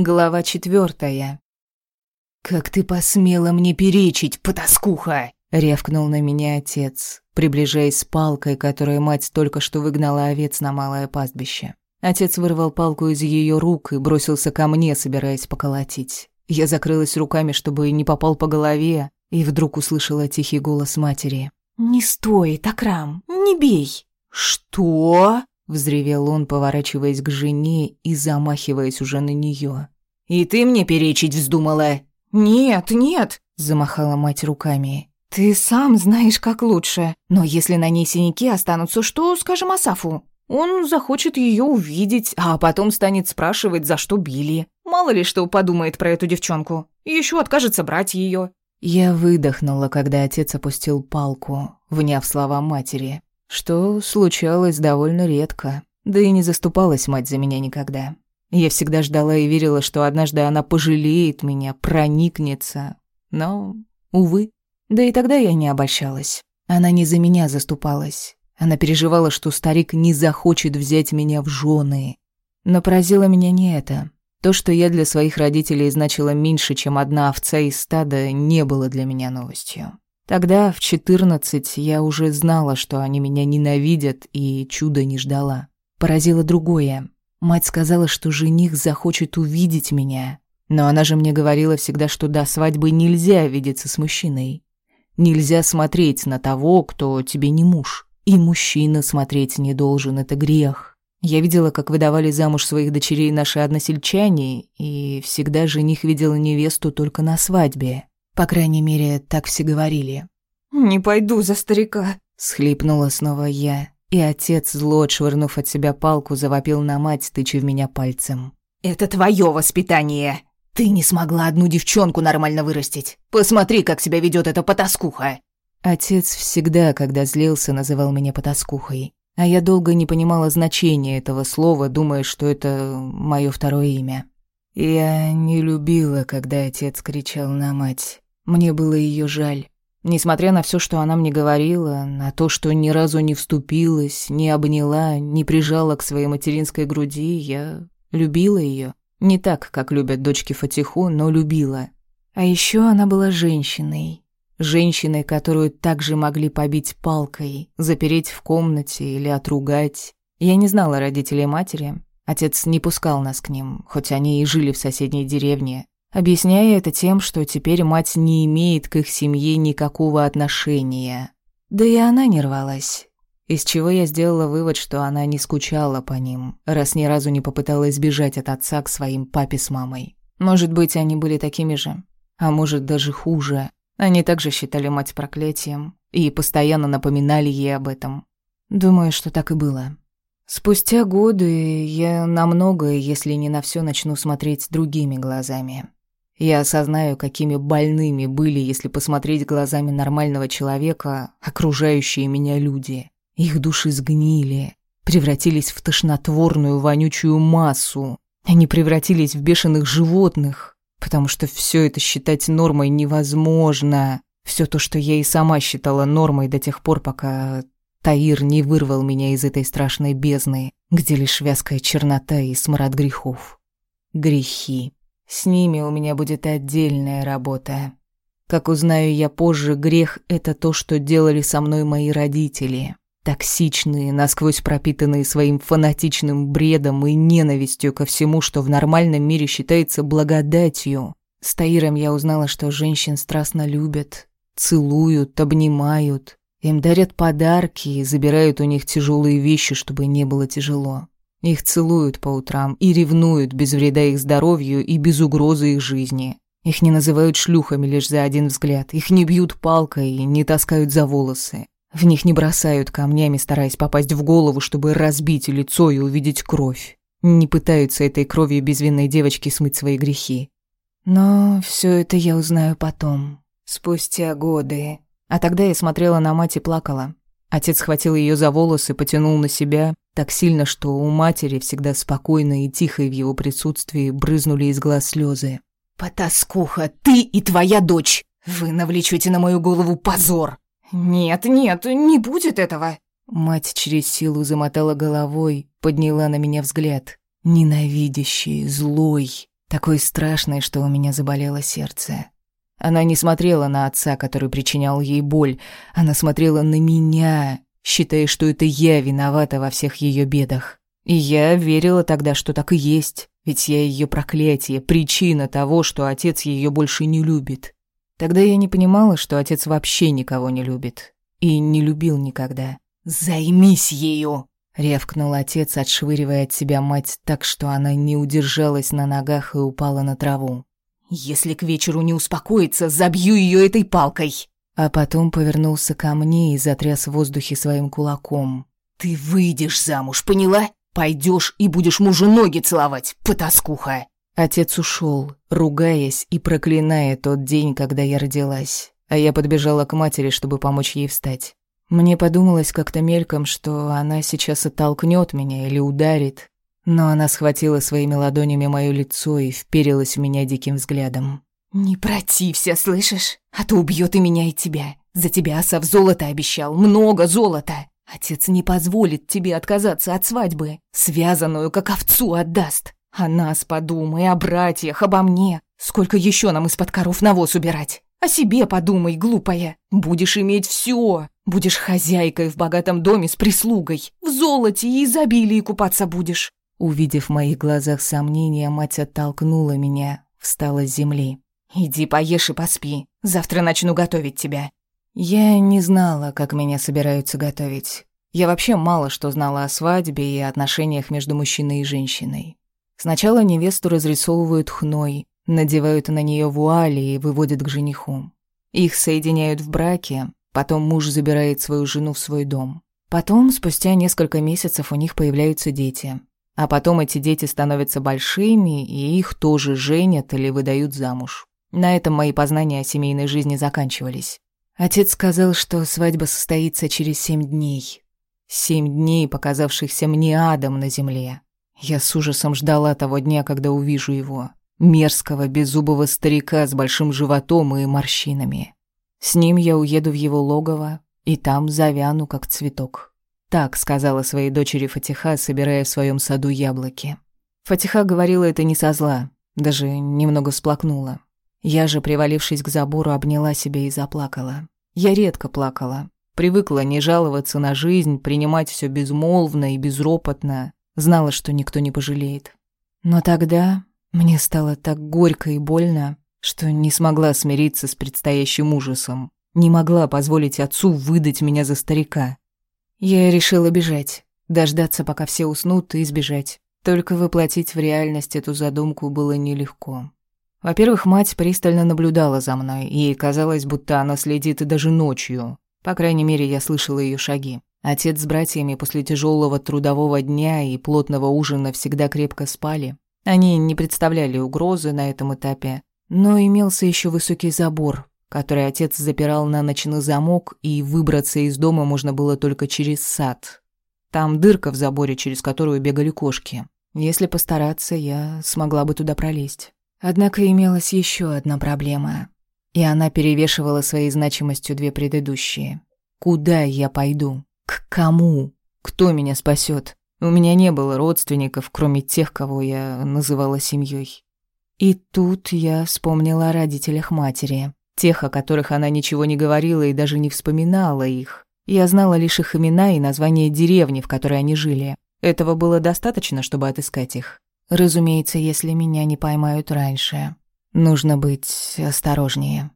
Глава четвертая. «Как ты посмела мне перечить, потаскуха!» — рявкнул на меня отец, приближаясь с палкой, которой мать только что выгнала овец на малое пастбище. Отец вырвал палку из ее рук и бросился ко мне, собираясь поколотить. Я закрылась руками, чтобы не попал по голове, и вдруг услышала тихий голос матери. «Не стой, Такрам, не бей!» «Что?» Взревел он, поворачиваясь к жене и замахиваясь уже на нее. «И ты мне перечить вздумала?» «Нет, нет!» – замахала мать руками. «Ты сам знаешь, как лучше. Но если на ней синяки останутся, что скажем Асафу? Он захочет ее увидеть, а потом станет спрашивать, за что били. Мало ли что подумает про эту девчонку. Еще откажется брать ее. Я выдохнула, когда отец опустил палку, вняв слова матери что случалось довольно редко. Да и не заступалась мать за меня никогда. Я всегда ждала и верила, что однажды она пожалеет меня, проникнется. Но, увы. Да и тогда я не обольщалась. Она не за меня заступалась. Она переживала, что старик не захочет взять меня в жены. Но поразило меня не это. То, что я для своих родителей значила меньше, чем одна овца из стада, не было для меня новостью. Тогда, в четырнадцать, я уже знала, что они меня ненавидят, и чуда не ждала. Поразило другое. Мать сказала, что жених захочет увидеть меня. Но она же мне говорила всегда, что до свадьбы нельзя видеться с мужчиной. Нельзя смотреть на того, кто тебе не муж. И мужчина смотреть не должен, это грех. Я видела, как выдавали замуж своих дочерей наши односельчане, и всегда жених видел невесту только на свадьбе. По крайней мере, так все говорили. «Не пойду за старика», — схлипнула снова я. И отец, зло отшвырнув от себя палку, завопил на мать, тыча в меня пальцем. «Это твое воспитание! Ты не смогла одну девчонку нормально вырастить! Посмотри, как себя ведет эта потаскуха!» Отец всегда, когда злился, называл меня потаскухой. А я долго не понимала значения этого слова, думая, что это мое второе имя. Я не любила, когда отец кричал на мать. Мне было ее жаль. Несмотря на все, что она мне говорила, на то, что ни разу не вступилась, не обняла, не прижала к своей материнской груди, я любила ее. Не так, как любят дочки Фатиху, но любила. А еще она была женщиной. Женщиной, которую также могли побить палкой, запереть в комнате или отругать. Я не знала родителей матери. Отец не пускал нас к ним, хоть они и жили в соседней деревне, объясняя это тем, что теперь мать не имеет к их семье никакого отношения. Да и она не рвалась. Из чего я сделала вывод, что она не скучала по ним, раз ни разу не попыталась сбежать от отца к своим папе с мамой. Может быть, они были такими же, а может даже хуже. Они также считали мать проклятием и постоянно напоминали ей об этом. Думаю, что так и было. Спустя годы я на многое, если не на все, начну смотреть другими глазами. Я осознаю, какими больными были, если посмотреть глазами нормального человека, окружающие меня люди. Их души сгнили, превратились в тошнотворную вонючую массу. Они превратились в бешеных животных, потому что все это считать нормой невозможно. Все то, что я и сама считала нормой до тех пор, пока Таир не вырвал меня из этой страшной бездны, где лишь вязкая чернота и смрад грехов. Грехи. С ними у меня будет отдельная работа. Как узнаю я позже, грех — это то, что делали со мной мои родители. Токсичные, насквозь пропитанные своим фанатичным бредом и ненавистью ко всему, что в нормальном мире считается благодатью. С Таиром я узнала, что женщин страстно любят, целуют, обнимают. Им дарят подарки и забирают у них тяжелые вещи, чтобы не было тяжело. Их целуют по утрам и ревнуют без вреда их здоровью и без угрозы их жизни. Их не называют шлюхами лишь за один взгляд. Их не бьют палкой и не таскают за волосы. В них не бросают камнями, стараясь попасть в голову, чтобы разбить лицо и увидеть кровь. Не пытаются этой кровью безвинной девочки смыть свои грехи. Но все это я узнаю потом, спустя годы. А тогда я смотрела на мать и плакала. Отец схватил ее за волосы, потянул на себя, так сильно, что у матери, всегда спокойной и тихой в его присутствии, брызнули из глаз слезы. «Потаскуха, ты и твоя дочь! Вы навлечете на мою голову позор!» «Нет, нет, не будет этого!» Мать через силу замотала головой, подняла на меня взгляд. Ненавидящий, злой. Такой страшной, что у меня заболело сердце. Она не смотрела на отца, который причинял ей боль. Она смотрела на меня, считая, что это я виновата во всех ее бедах. И я верила тогда, что так и есть. Ведь я ее проклятие, причина того, что отец ее больше не любит. Тогда я не понимала, что отец вообще никого не любит. И не любил никогда. «Займись ею!» — рявкнул отец, отшвыривая от себя мать так, что она не удержалась на ногах и упала на траву. «Если к вечеру не успокоится, забью ее этой палкой!» А потом повернулся ко мне и затряс в воздухе своим кулаком. «Ты выйдешь замуж, поняла? Пойдешь и будешь мужу ноги целовать, потаскуха!» Отец ушел, ругаясь и проклиная тот день, когда я родилась, а я подбежала к матери, чтобы помочь ей встать. Мне подумалось как-то мельком, что она сейчас оттолкнет меня или ударит, но она схватила своими ладонями моё лицо и вперилась в меня диким взглядом. «Не протився, слышишь? А то убьет и меня, и тебя. За тебя Асав золото обещал, много золота. Отец не позволит тебе отказаться от свадьбы. Связанную, как овцу, отдаст. О нас подумай, о братьях, обо мне. Сколько еще нам из-под коров навоз убирать? О себе подумай, глупая. Будешь иметь все. Будешь хозяйкой в богатом доме с прислугой. В золоте и изобилии купаться будешь. Увидев в моих глазах сомнения, мать оттолкнула меня, встала с земли. «Иди поешь и поспи. Завтра начну готовить тебя». Я не знала, как меня собираются готовить. Я вообще мало что знала о свадьбе и отношениях между мужчиной и женщиной. Сначала невесту разрисовывают хной, надевают на нее вуали и выводят к жениху. Их соединяют в браке, потом муж забирает свою жену в свой дом. Потом, спустя несколько месяцев, у них появляются дети. А потом эти дети становятся большими, и их тоже женят или выдают замуж. На этом мои познания о семейной жизни заканчивались. Отец сказал, что свадьба состоится через семь дней. Семь дней, показавшихся мне адом на земле. Я с ужасом ждала того дня, когда увижу его. Мерзкого, беззубого старика с большим животом и морщинами. С ним я уеду в его логово, и там завяну, как цветок. Так сказала своей дочери Фатиха, собирая в своем саду яблоки. Фатиха говорила это не со зла, даже немного всплакнула. Я же, привалившись к забору, обняла себя и заплакала. Я редко плакала. Привыкла не жаловаться на жизнь, принимать все безмолвно и безропотно. Знала, что никто не пожалеет. Но тогда мне стало так горько и больно, что не смогла смириться с предстоящим ужасом. Не могла позволить отцу выдать меня за старика. Я решила бежать, дождаться, пока все уснут, и сбежать. Только воплотить в реальность эту задумку было нелегко. Во-первых, мать пристально наблюдала за мной, и казалось, будто она следит даже ночью. По крайней мере, я слышала ее шаги. Отец с братьями после тяжелого трудового дня и плотного ужина всегда крепко спали. Они не представляли угрозы на этом этапе, но имелся еще высокий забор, который отец запирал на ночь на замок, и выбраться из дома можно было только через сад. Там дырка в заборе, через которую бегали кошки. Если постараться, я смогла бы туда пролезть. Однако имелась еще одна проблема, и она перевешивала своей значимостью две предыдущие. Куда я пойду? К кому? Кто меня спасет? У меня не было родственников, кроме тех, кого я называла семьей. И тут я вспомнила о родителях матери. Тех, о которых она ничего не говорила и даже не вспоминала их. Я знала лишь их имена и название деревни, в которой они жили. Этого было достаточно, чтобы отыскать их. Разумеется, если меня не поймают раньше. Нужно быть осторожнее.